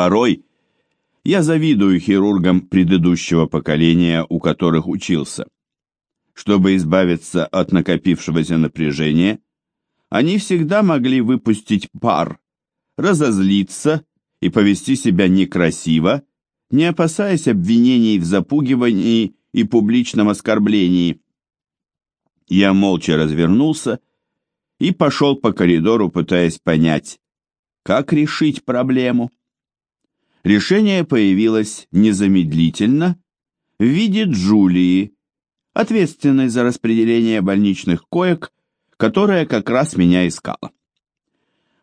Порой я завидую хирургам предыдущего поколения, у которых учился. Чтобы избавиться от накопившегося напряжения, они всегда могли выпустить пар, разозлиться и повести себя некрасиво, не опасаясь обвинений в запугивании и публичном оскорблении. Я молча развернулся и пошел по коридору, пытаясь понять, как решить проблему. Решение появилось незамедлительно в виде Джулии, ответственной за распределение больничных коек, которая как раз меня искала.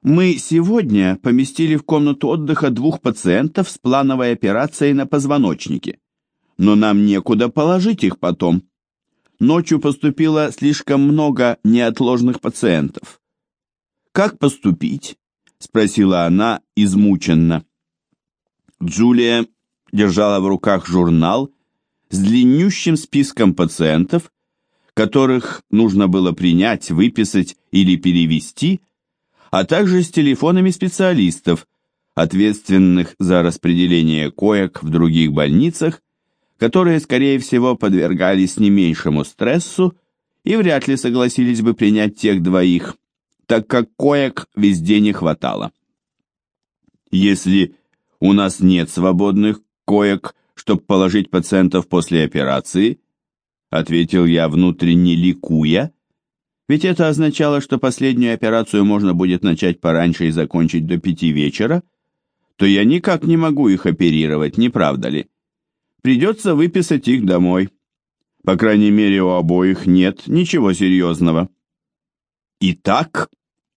Мы сегодня поместили в комнату отдыха двух пациентов с плановой операцией на позвоночнике, но нам некуда положить их потом. Ночью поступило слишком много неотложных пациентов. «Как поступить?» — спросила она измученно. Джулия держала в руках журнал с длиннющим списком пациентов, которых нужно было принять, выписать или перевести, а также с телефонами специалистов, ответственных за распределение коек в других больницах, которые, скорее всего, подвергались не меньшему стрессу и вряд ли согласились бы принять тех двоих, так как коек везде не хватало. Если у нас нет свободных коек, чтобы положить пациентов после операции, ответил я внутренне ликуя, ведь это означало, что последнюю операцию можно будет начать пораньше и закончить до пяти вечера, то я никак не могу их оперировать, не правда ли? Придется выписать их домой. По крайней мере, у обоих нет ничего серьезного. Итак,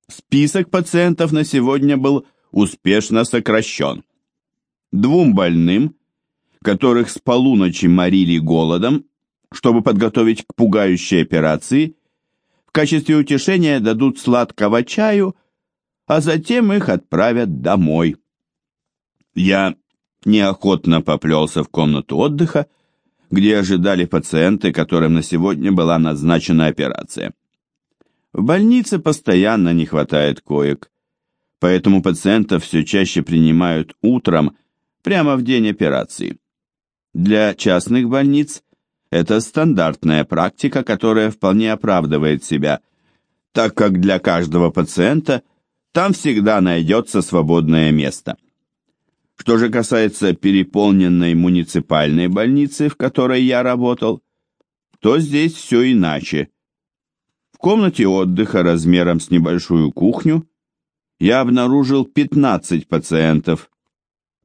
список пациентов на сегодня был успешно сокращен. Двум больным, которых с полуночи морили голодом, чтобы подготовить к пугающей операции, в качестве утешения дадут сладкого чаю, а затем их отправят домой. Я неохотно поплелся в комнату отдыха, где ожидали пациенты, которым на сегодня была назначена операция. В больнице постоянно не хватает коек, поэтому пациентов все чаще принимают утром прямо в день операции. Для частных больниц это стандартная практика, которая вполне оправдывает себя, так как для каждого пациента там всегда найдется свободное место. Что же касается переполненной муниципальной больницы, в которой я работал, то здесь все иначе. В комнате отдыха размером с небольшую кухню я обнаружил 15 пациентов,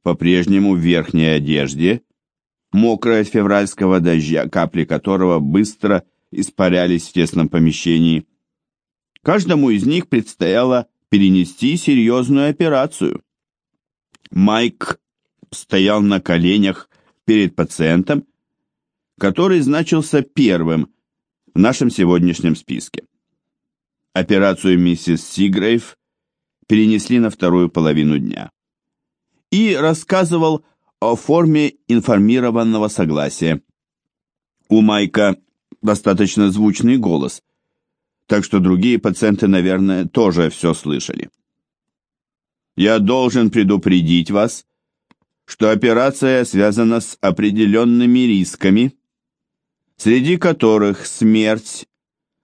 по-прежнему в верхней одежде, мокрой от февральского дождя, капли которого быстро испарялись в тесном помещении. Каждому из них предстояло перенести серьезную операцию. Майк стоял на коленях перед пациентом, который значился первым в нашем сегодняшнем списке. Операцию миссис Сигрейв перенесли на вторую половину дня и рассказывал о форме информированного согласия. У Майка достаточно звучный голос, так что другие пациенты, наверное, тоже все слышали. Я должен предупредить вас, что операция связана с определенными рисками, среди которых смерть,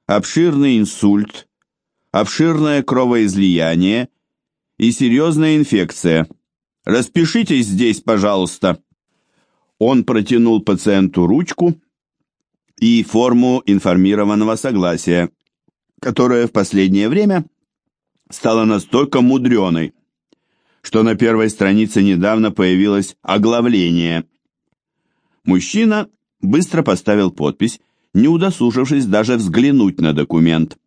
обширный инсульт, обширное кровоизлияние и серьезная инфекция – Распишитесь здесь, пожалуйста. Он протянул пациенту ручку и форму информированного согласия, которая в последнее время стала настолько мудреной, что на первой странице недавно появилось оглавление. Мужчина быстро поставил подпись, не удосужившись даже взглянуть на документ.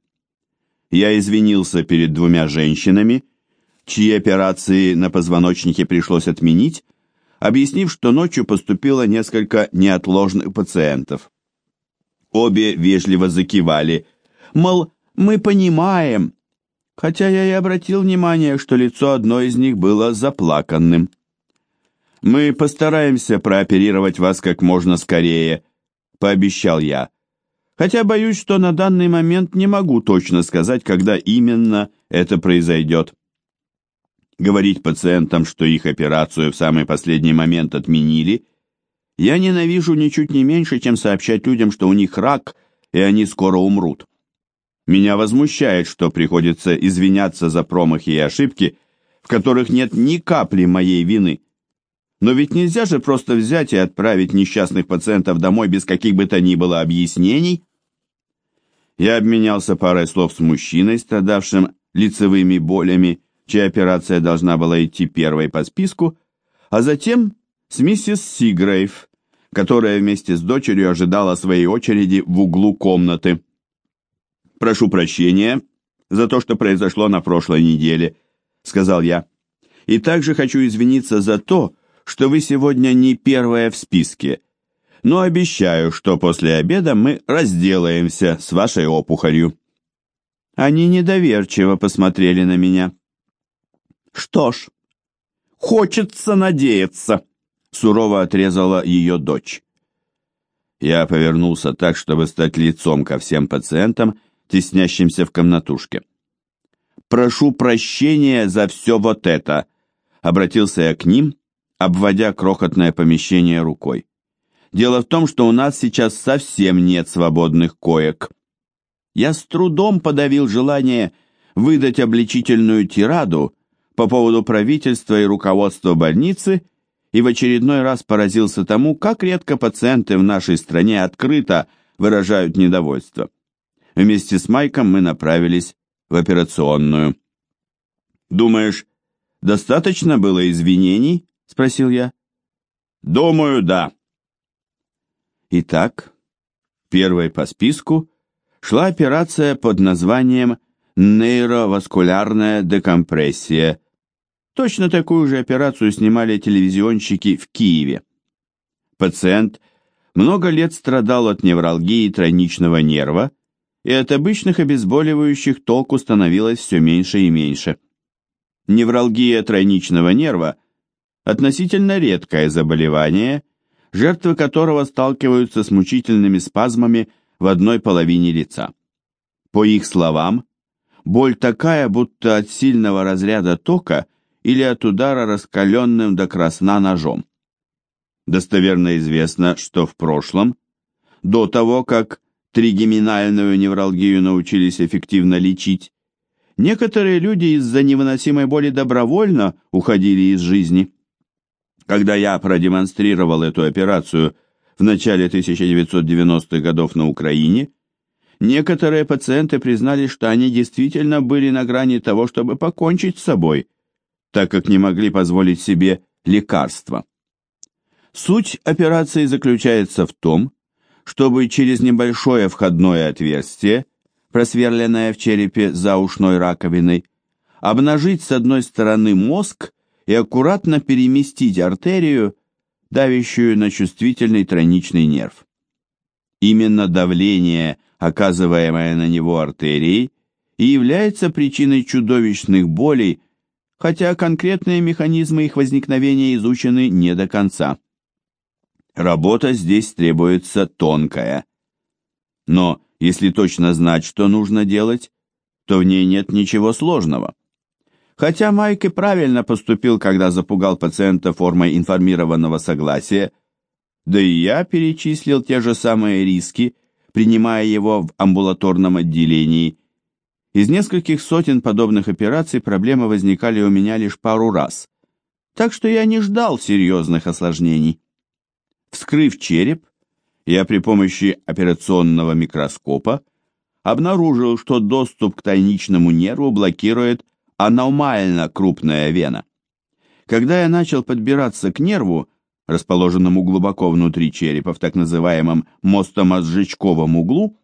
Я извинился перед двумя женщинами, чьи операции на позвоночнике пришлось отменить, объяснив, что ночью поступило несколько неотложных пациентов. Обе вежливо закивали, мол, мы понимаем, хотя я и обратил внимание, что лицо одной из них было заплаканным. «Мы постараемся прооперировать вас как можно скорее», — пообещал я, хотя боюсь, что на данный момент не могу точно сказать, когда именно это произойдет. Говорить пациентам, что их операцию в самый последний момент отменили, я ненавижу ничуть не меньше, чем сообщать людям, что у них рак, и они скоро умрут. Меня возмущает, что приходится извиняться за промахи и ошибки, в которых нет ни капли моей вины. Но ведь нельзя же просто взять и отправить несчастных пациентов домой без каких бы то ни было объяснений. Я обменялся парой слов с мужчиной, страдавшим лицевыми болями, чья операция должна была идти первой по списку, а затем с миссис Сигрейв, которая вместе с дочерью ожидала своей очереди в углу комнаты. «Прошу прощения за то, что произошло на прошлой неделе», — сказал я. «И также хочу извиниться за то, что вы сегодня не первая в списке, но обещаю, что после обеда мы разделаемся с вашей опухолью». Они недоверчиво посмотрели на меня. «Что ж, хочется надеяться», — сурово отрезала ее дочь. Я повернулся так, чтобы стать лицом ко всем пациентам, теснящимся в комнатушке. «Прошу прощения за все вот это», — обратился я к ним, обводя крохотное помещение рукой. «Дело в том, что у нас сейчас совсем нет свободных коек». Я с трудом подавил желание выдать обличительную тираду по поводу правительства и руководства больницы и в очередной раз поразился тому, как редко пациенты в нашей стране открыто выражают недовольство. Вместе с Майком мы направились в операционную. «Думаешь, достаточно было извинений?» — спросил я. «Думаю, да». Итак, первой по списку шла операция под названием нейроваскулярная декомпрессия. Точно такую же операцию снимали телевизионщики в Киеве. Пациент много лет страдал от невралгии тройничного нерва, и от обычных обезболивающих толку становилось все меньше и меньше. Невралгия тройничного нерва – относительно редкое заболевание, жертвы которого сталкиваются с мучительными спазмами в одной половине лица. По их словам, боль такая, будто от сильного разряда тока или от удара раскаленным до красна ножом. Достоверно известно, что в прошлом, до того, как тригеминальную невралгию научились эффективно лечить, некоторые люди из-за невыносимой боли добровольно уходили из жизни. Когда я продемонстрировал эту операцию в начале 1990-х годов на Украине, некоторые пациенты признали, что они действительно были на грани того, чтобы покончить с собой, так как не могли позволить себе лекарства. Суть операции заключается в том, чтобы через небольшое входное отверстие, просверленное в черепе за ушной раковиной, обнажить с одной стороны мозг и аккуратно переместить артерию, давящую на чувствительный тройничный нерв. Именно давление, оказываемое на него артерией, и является причиной чудовищных болей, хотя конкретные механизмы их возникновения изучены не до конца. Работа здесь требуется тонкая. Но если точно знать, что нужно делать, то в ней нет ничего сложного. Хотя Майк и правильно поступил, когда запугал пациента формой информированного согласия, да и я перечислил те же самые риски, принимая его в амбулаторном отделении. Из нескольких сотен подобных операций проблемы возникали у меня лишь пару раз, так что я не ждал серьезных осложнений. Вскрыв череп, я при помощи операционного микроскопа обнаружил, что доступ к тайничному нерву блокирует аномально крупная вена. Когда я начал подбираться к нерву, расположенному глубоко внутри черепа в так называемом мостомозжечковом углу,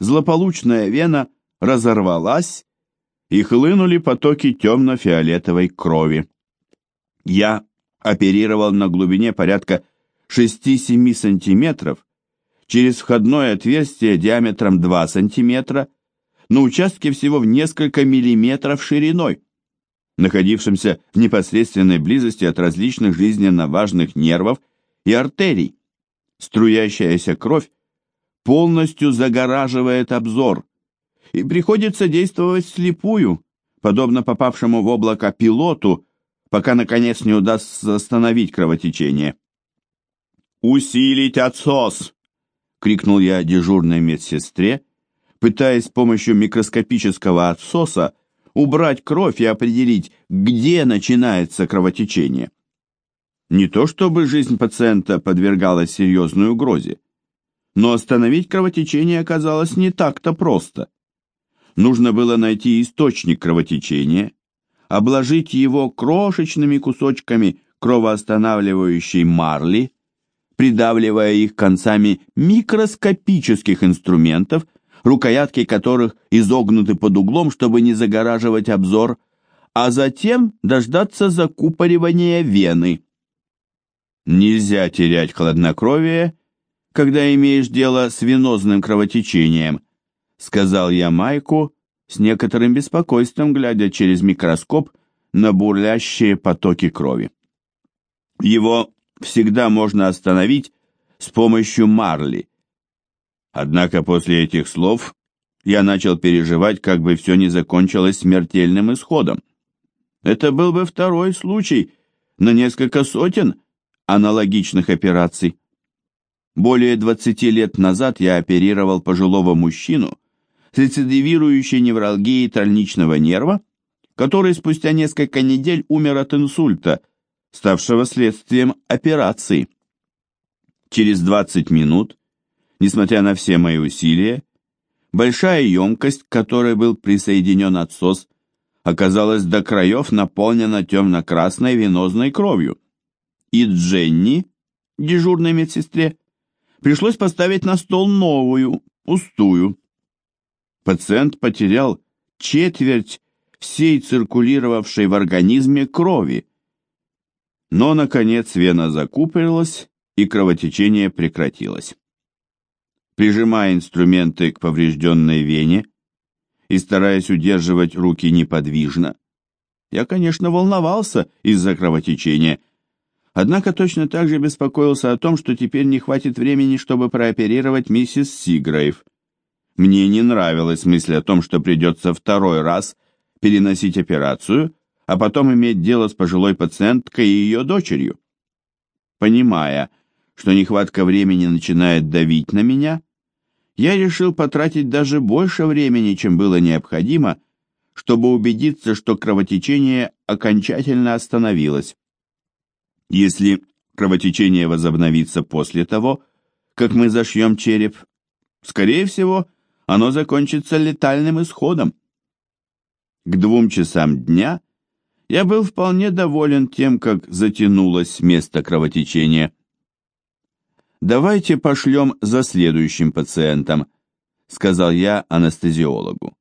злополучная вена разорвалась, и хлынули потоки темно-фиолетовой крови. Я оперировал на глубине порядка 6-7 см через входное отверстие диаметром 2 см на участке всего в несколько миллиметров шириной, находившемся в непосредственной близости от различных жизненно важных нервов и артерий. Струящаяся кровь полностью загораживает обзор, и приходится действовать слепую, подобно попавшему в облако пилоту, пока, наконец, не удастся остановить кровотечение. «Усилить отсос!» — крикнул я дежурной медсестре, пытаясь с помощью микроскопического отсоса убрать кровь и определить, где начинается кровотечение. Не то чтобы жизнь пациента подвергалась серьезной угрозе, но остановить кровотечение оказалось не так-то просто. Нужно было найти источник кровотечения, обложить его крошечными кусочками кровоостанавливающей марли, придавливая их концами микроскопических инструментов, рукоятки которых изогнуты под углом, чтобы не загораживать обзор, а затем дождаться закупоривания вены. Нельзя терять хладнокровие, когда имеешь дело с венозным кровотечением, сказал я Майку, с некоторым беспокойством глядя через микроскоп на бурлящие потоки крови. Его всегда можно остановить с помощью марли. Однако после этих слов я начал переживать, как бы все не закончилось смертельным исходом. Это был бы второй случай на несколько сотен аналогичных операций. Более 20 лет назад я оперировал пожилого мужчину, рецидивирующей невралгией тройничного нерва, который спустя несколько недель умер от инсульта, ставшего следствием операции. Через 20 минут, несмотря на все мои усилия, большая емкость, к которой был присоединен отсос, оказалась до краев наполнена темно-красной венозной кровью. И Дженни, дежурной медсестре, пришлось поставить на стол новую, пустую. Пациент потерял четверть всей циркулировавшей в организме крови. Но, наконец, вена закупорилась, и кровотечение прекратилось. Прижимая инструменты к поврежденной вене и стараясь удерживать руки неподвижно, я, конечно, волновался из-за кровотечения, однако точно так же беспокоился о том, что теперь не хватит времени, чтобы прооперировать миссис Сигрейв. Мне не нравилась мысль о том, что придется второй раз переносить операцию, а потом иметь дело с пожилой пациенткой и ее дочерью. Понимая, что нехватка времени начинает давить на меня, я решил потратить даже больше времени, чем было необходимо, чтобы убедиться, что кровотечение окончательно остановилось. Если кровотечение возобновится после того, как мы зашьем череп, скорее всего, оно закончится летальным исходом. К двум часам дня я был вполне доволен тем, как затянулось место кровотечения. «Давайте пошлем за следующим пациентом», — сказал я анестезиологу.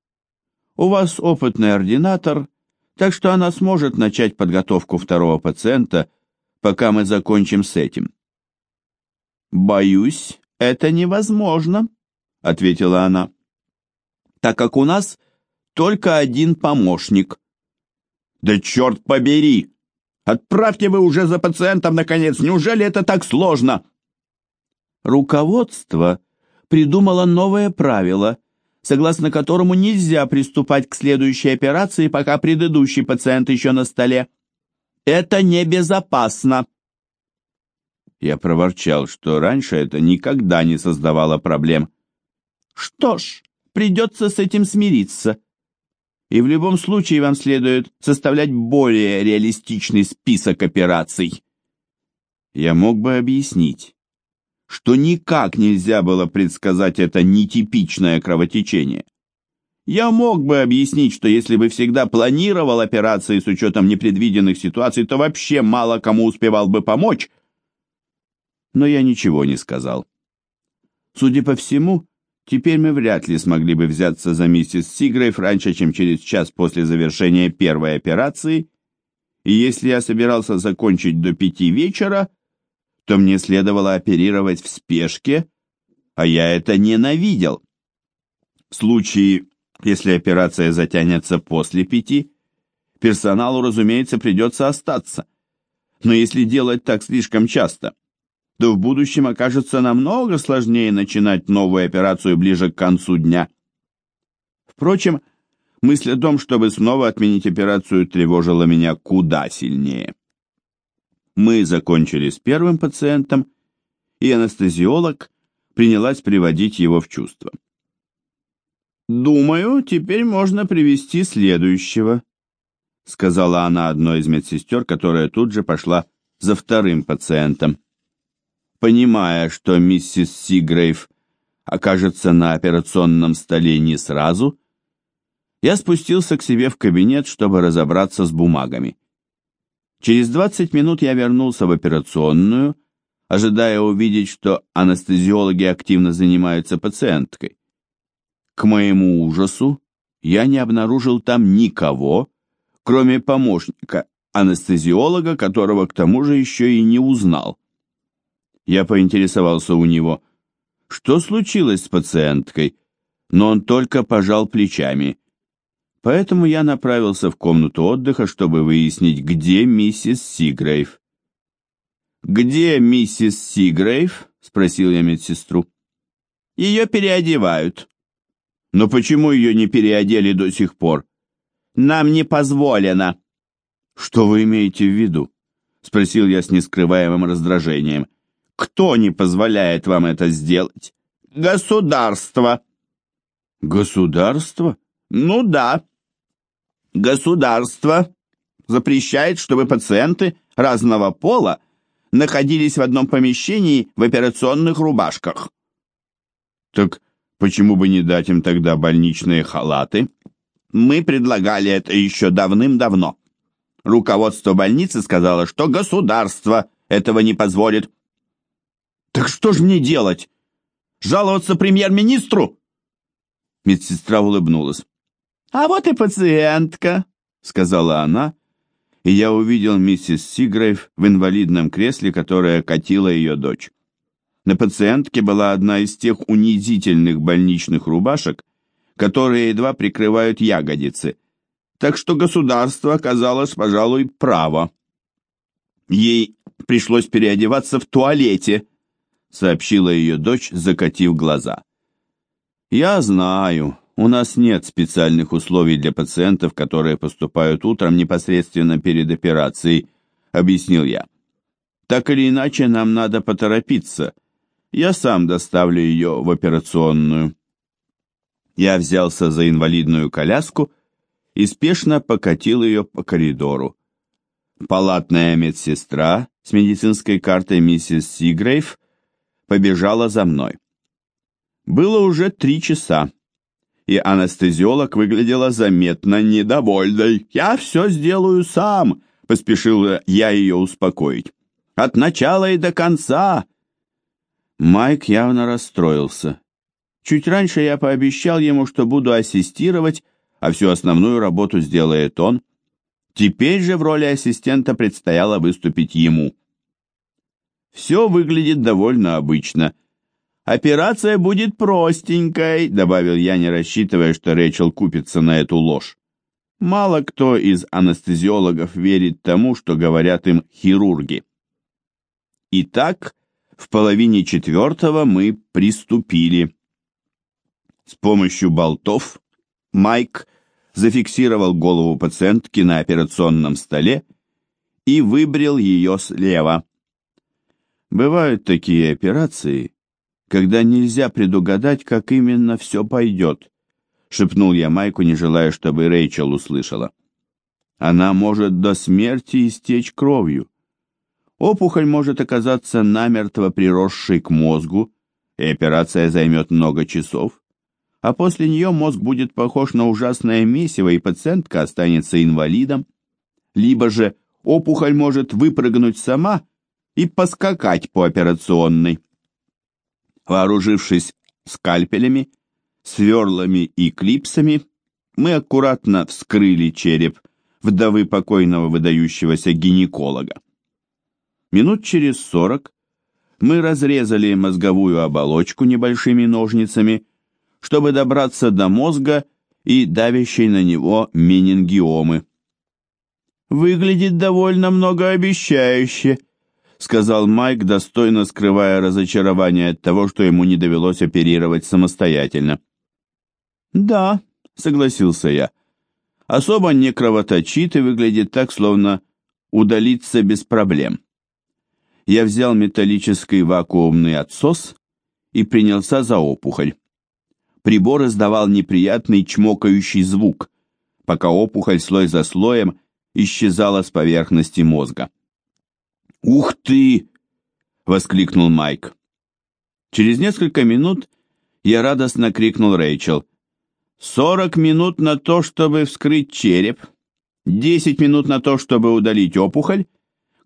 «У вас опытный ординатор, так что она сможет начать подготовку второго пациента, пока мы закончим с этим». «Боюсь, это невозможно», — ответила она так как у нас только один помощник. Да черт побери! Отправьте вы уже за пациентом, наконец! Неужели это так сложно? Руководство придумало новое правило, согласно которому нельзя приступать к следующей операции, пока предыдущий пациент еще на столе. Это небезопасно. Я проворчал, что раньше это никогда не создавало проблем. Что ж, придется с этим смириться. И в любом случае вам следует составлять более реалистичный список операций. Я мог бы объяснить, что никак нельзя было предсказать это нетипичное кровотечение. Я мог бы объяснить, что если бы всегда планировал операции с учетом непредвиденных ситуаций, то вообще мало кому успевал бы помочь. Но я ничего не сказал. Судя по всему, Теперь мы вряд ли смогли бы взяться за миссис Сигрейв раньше, чем через час после завершения первой операции, и если я собирался закончить до пяти вечера, то мне следовало оперировать в спешке, а я это ненавидел. В случае, если операция затянется после пяти, персоналу, разумеется, придется остаться. Но если делать так слишком часто, то в будущем окажется намного сложнее начинать новую операцию ближе к концу дня. Впрочем, Мысль о том, чтобы снова отменить операцию, тревожила меня куда сильнее. Мы закончили с первым пациентом, и анестезиолог принялась приводить его в чувство. «Думаю, теперь можно привести следующего», сказала она одной из медсестер, которая тут же пошла за вторым пациентом. Понимая, что миссис Сигрейв окажется на операционном столе не сразу, я спустился к себе в кабинет, чтобы разобраться с бумагами. Через 20 минут я вернулся в операционную, ожидая увидеть, что анестезиологи активно занимаются пациенткой. К моему ужасу, я не обнаружил там никого, кроме помощника, анестезиолога, которого к тому же еще и не узнал. Я поинтересовался у него, что случилось с пациенткой, но он только пожал плечами. Поэтому я направился в комнату отдыха, чтобы выяснить, где миссис Сигрейв. «Где миссис Сигрейв?» — спросил я медсестру. «Ее переодевают». «Но почему ее не переодели до сих пор?» «Нам не позволено». «Что вы имеете в виду?» — спросил я с нескрываемым раздражением. «Кто не позволяет вам это сделать?» «Государство». «Государство?» «Ну да. Государство запрещает, чтобы пациенты разного пола находились в одном помещении в операционных рубашках. Так почему бы не дать им тогда больничные халаты? Мы предлагали это еще давным-давно. Руководство больницы сказало, что государство этого не позволит. Так что же мне делать? Жаловаться премьер-министру? Медсестра улыбнулась. А вот и пациентка, сказала она и я увидел миссис Сигрейв в инвалидном кресле, которое катила ее дочь. На пациентке была одна из тех унизительных больничных рубашек, которые едва прикрывают ягодицы, так что государство оказалось, пожалуй, право. Ей пришлось переодеваться в туалете, сообщила ее дочь, закатив глаза. «Я знаю», у нас нет специальных условий для пациентов, которые поступают утром непосредственно перед операцией, объяснил я. Так или иначе, нам надо поторопиться. Я сам доставлю ее в операционную. Я взялся за инвалидную коляску и спешно покатил ее по коридору. Палатная медсестра с медицинской картой миссис Сигрейв побежала за мной. Было уже три часа и анестезиолог выглядела заметно недовольной. «Я все сделаю сам», — поспешил я ее успокоить. «От начала и до конца». Майк явно расстроился. Чуть раньше я пообещал ему, что буду ассистировать, а всю основную работу сделает он. Теперь же в роли ассистента предстояло выступить ему. Все выглядит довольно обычно. «Операция будет простенькой», — добавил я, не рассчитывая, что Рэйчел купится на эту ложь. Мало кто из анестезиологов верит тому, что говорят им хирурги. Итак, в половине четвертого мы приступили. С помощью болтов Майк зафиксировал голову пациентки на операционном столе и выбрил ее слева. Бывают такие операции, когда нельзя предугадать, как именно все пойдет», — шепнул я Майку, не желая, чтобы Рэйчел услышала. «Она может до смерти истечь кровью. Опухоль может оказаться намертво приросшей к мозгу, и операция займет много часов, а после нее мозг будет похож на ужасное месиво, и пациентка останется инвалидом, либо же опухоль может выпрыгнуть сама и поскакать по операционной». Вооружившись скальпелями, сверлами и клипсами, мы аккуратно вскрыли череп вдовы покойного выдающегося гинеколога. Минут через сорок мы разрезали мозговую оболочку небольшими ножницами, чтобы добраться до мозга и давящей на него менингиомы. «Выглядит довольно многообещающе», сказал Майк, достойно скрывая разочарование от того, что ему не довелось оперировать самостоятельно. «Да», — согласился я, особо не кровоточит и выглядит так, словно удалиться без проблем. Я взял металлический вакуумный отсос и принялся за опухоль. Прибор издавал неприятный чмокающий звук, пока опухоль слой за слоем исчезала с поверхности мозга. «Ух ты!» — воскликнул Майк. Через несколько минут я радостно крикнул Рэйчел. «Сорок минут на то, чтобы вскрыть череп, десять минут на то, чтобы удалить опухоль.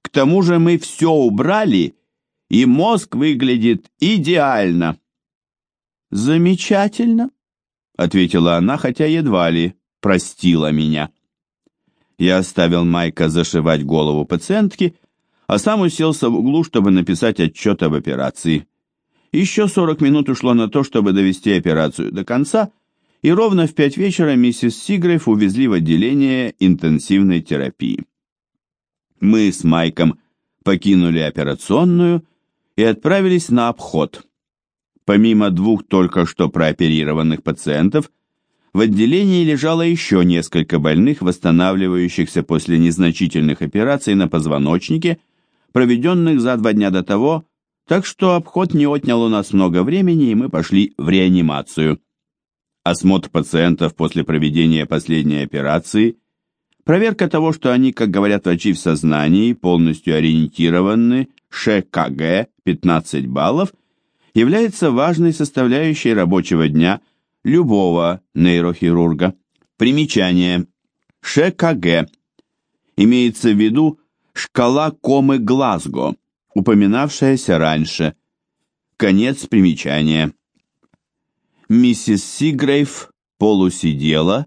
К тому же мы все убрали, и мозг выглядит идеально». «Замечательно», — ответила она, хотя едва ли простила меня. Я оставил Майка зашивать голову пациентки, а сам уселся в углу, чтобы написать отчет об операции. Еще 40 минут ушло на то, чтобы довести операцию до конца, и ровно в пять вечера миссис Сигрейв увезли в отделение интенсивной терапии. Мы с Майком покинули операционную и отправились на обход. Помимо двух только что прооперированных пациентов, в отделении лежало еще несколько больных, восстанавливающихся после незначительных операций на позвоночнике, проведенных за два дня до того, так что обход не отнял у нас много времени, и мы пошли в реанимацию. Осмотр пациентов после проведения последней операции, проверка того, что они, как говорят врачи, в сознании, полностью ориентированы, ШКГ 15 баллов, является важной составляющей рабочего дня любого нейрохирурга. Примечание. ШКГ. Имеется в виду шкала комы Глазго, упоминавшаяся раньше. Конец примечания. Миссис Сигрейв полусидела,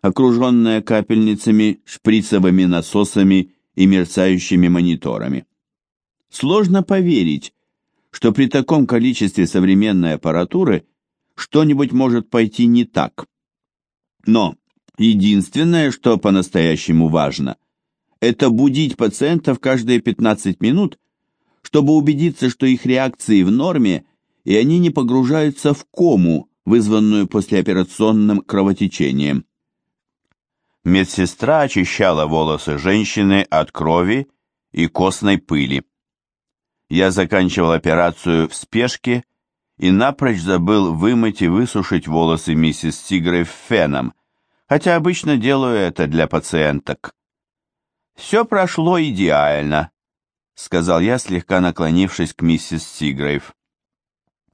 окруженная капельницами, шприцевыми насосами и мерцающими мониторами. Сложно поверить, что при таком количестве современной аппаратуры что-нибудь может пойти не так. Но единственное, что по-настоящему важно, это будить пациентов каждые 15 минут, чтобы убедиться, что их реакции в норме, и они не погружаются в кому, вызванную послеоперационным кровотечением. Медсестра очищала волосы женщины от крови и костной пыли. Я заканчивал операцию в спешке и напрочь забыл вымыть и высушить волосы миссис Тигрой феном, хотя обычно делаю это для пациенток. «Все прошло идеально», — сказал я, слегка наклонившись к миссис Сигрейв.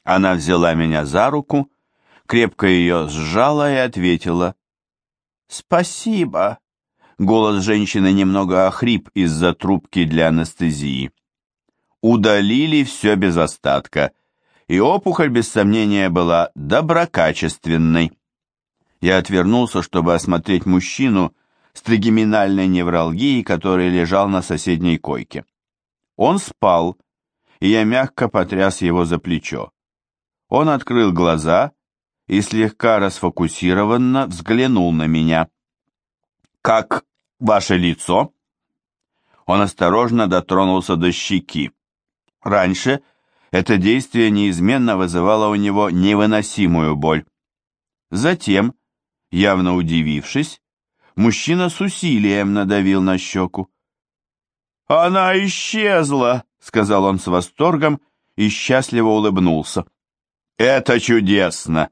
Она взяла меня за руку, крепко ее сжала и ответила. «Спасибо». Голос женщины немного охрип из-за трубки для анестезии. Удалили все без остатка, и опухоль, без сомнения, была доброкачественной. Я отвернулся, чтобы осмотреть мужчину, с тригеминальной невралгией, который лежал на соседней койке. Он спал, и я мягко потряс его за плечо. Он открыл глаза и слегка расфокусированно взглянул на меня. «Как ваше лицо?» Он осторожно дотронулся до щеки. Раньше это действие неизменно вызывало у него невыносимую боль. Затем, явно удивившись, Мужчина с усилием надавил на щеку. «Она исчезла!» — сказал он с восторгом и счастливо улыбнулся. «Это чудесно!»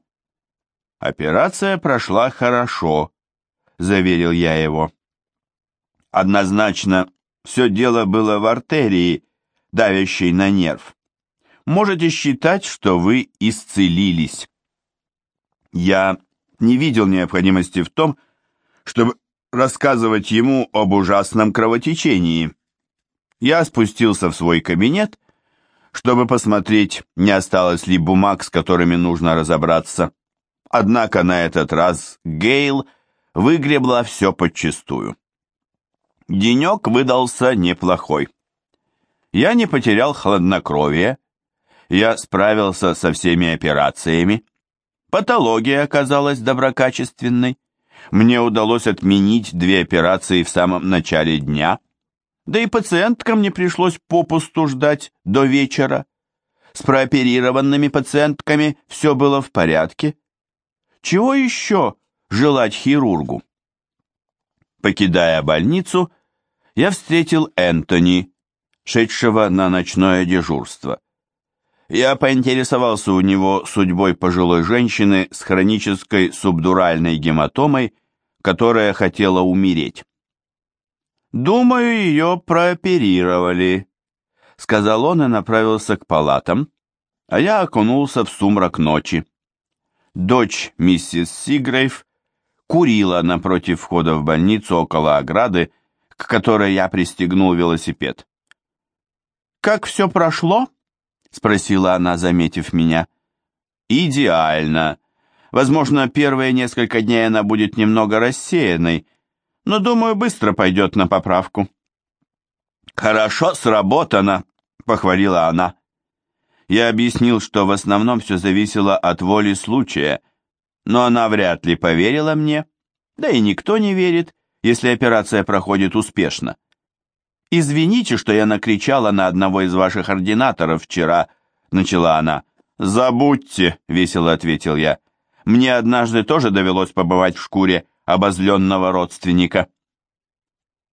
«Операция прошла хорошо», — заверил я его. «Однозначно, все дело было в артерии, давящей на нерв. Можете считать, что вы исцелились». Я не видел необходимости в том, чтобы рассказывать ему об ужасном кровотечении. Я спустился в свой кабинет, чтобы посмотреть, не осталось ли бумаг, с которыми нужно разобраться. Однако на этот раз Гейл выгребла все подчистую. Денек выдался неплохой. Я не потерял хладнокровие, я справился со всеми операциями. Патология оказалась доброкачественной. Мне удалось отменить две операции в самом начале дня, да и пациенткам не пришлось попусту ждать до вечера. С прооперированными пациентками все было в порядке. Чего еще желать хирургу? Покидая больницу, я встретил Энтони, шедшего на ночное дежурство. Я поинтересовался у него судьбой пожилой женщины с хронической субдуральной гематомой, которая хотела умереть. «Думаю, ее прооперировали», — сказал он и направился к палатам, а я окунулся в сумрак ночи. Дочь миссис Сигрейв курила напротив входа в больницу около ограды, к которой я пристегнул велосипед. «Как все прошло?» — спросила она, заметив меня. «Идеально. Возможно, первые несколько дней она будет немного рассеянной, но, думаю, быстро пойдет на поправку». «Хорошо сработано», — похвалила она. Я объяснил, что в основном все зависело от воли случая, но она вряд ли поверила мне, да и никто не верит, если операция проходит успешно. «Извините, что я накричала на одного из ваших ординаторов вчера», — начала она. «Забудьте», — весело ответил я. «Мне однажды тоже довелось побывать в шкуре обозленного родственника».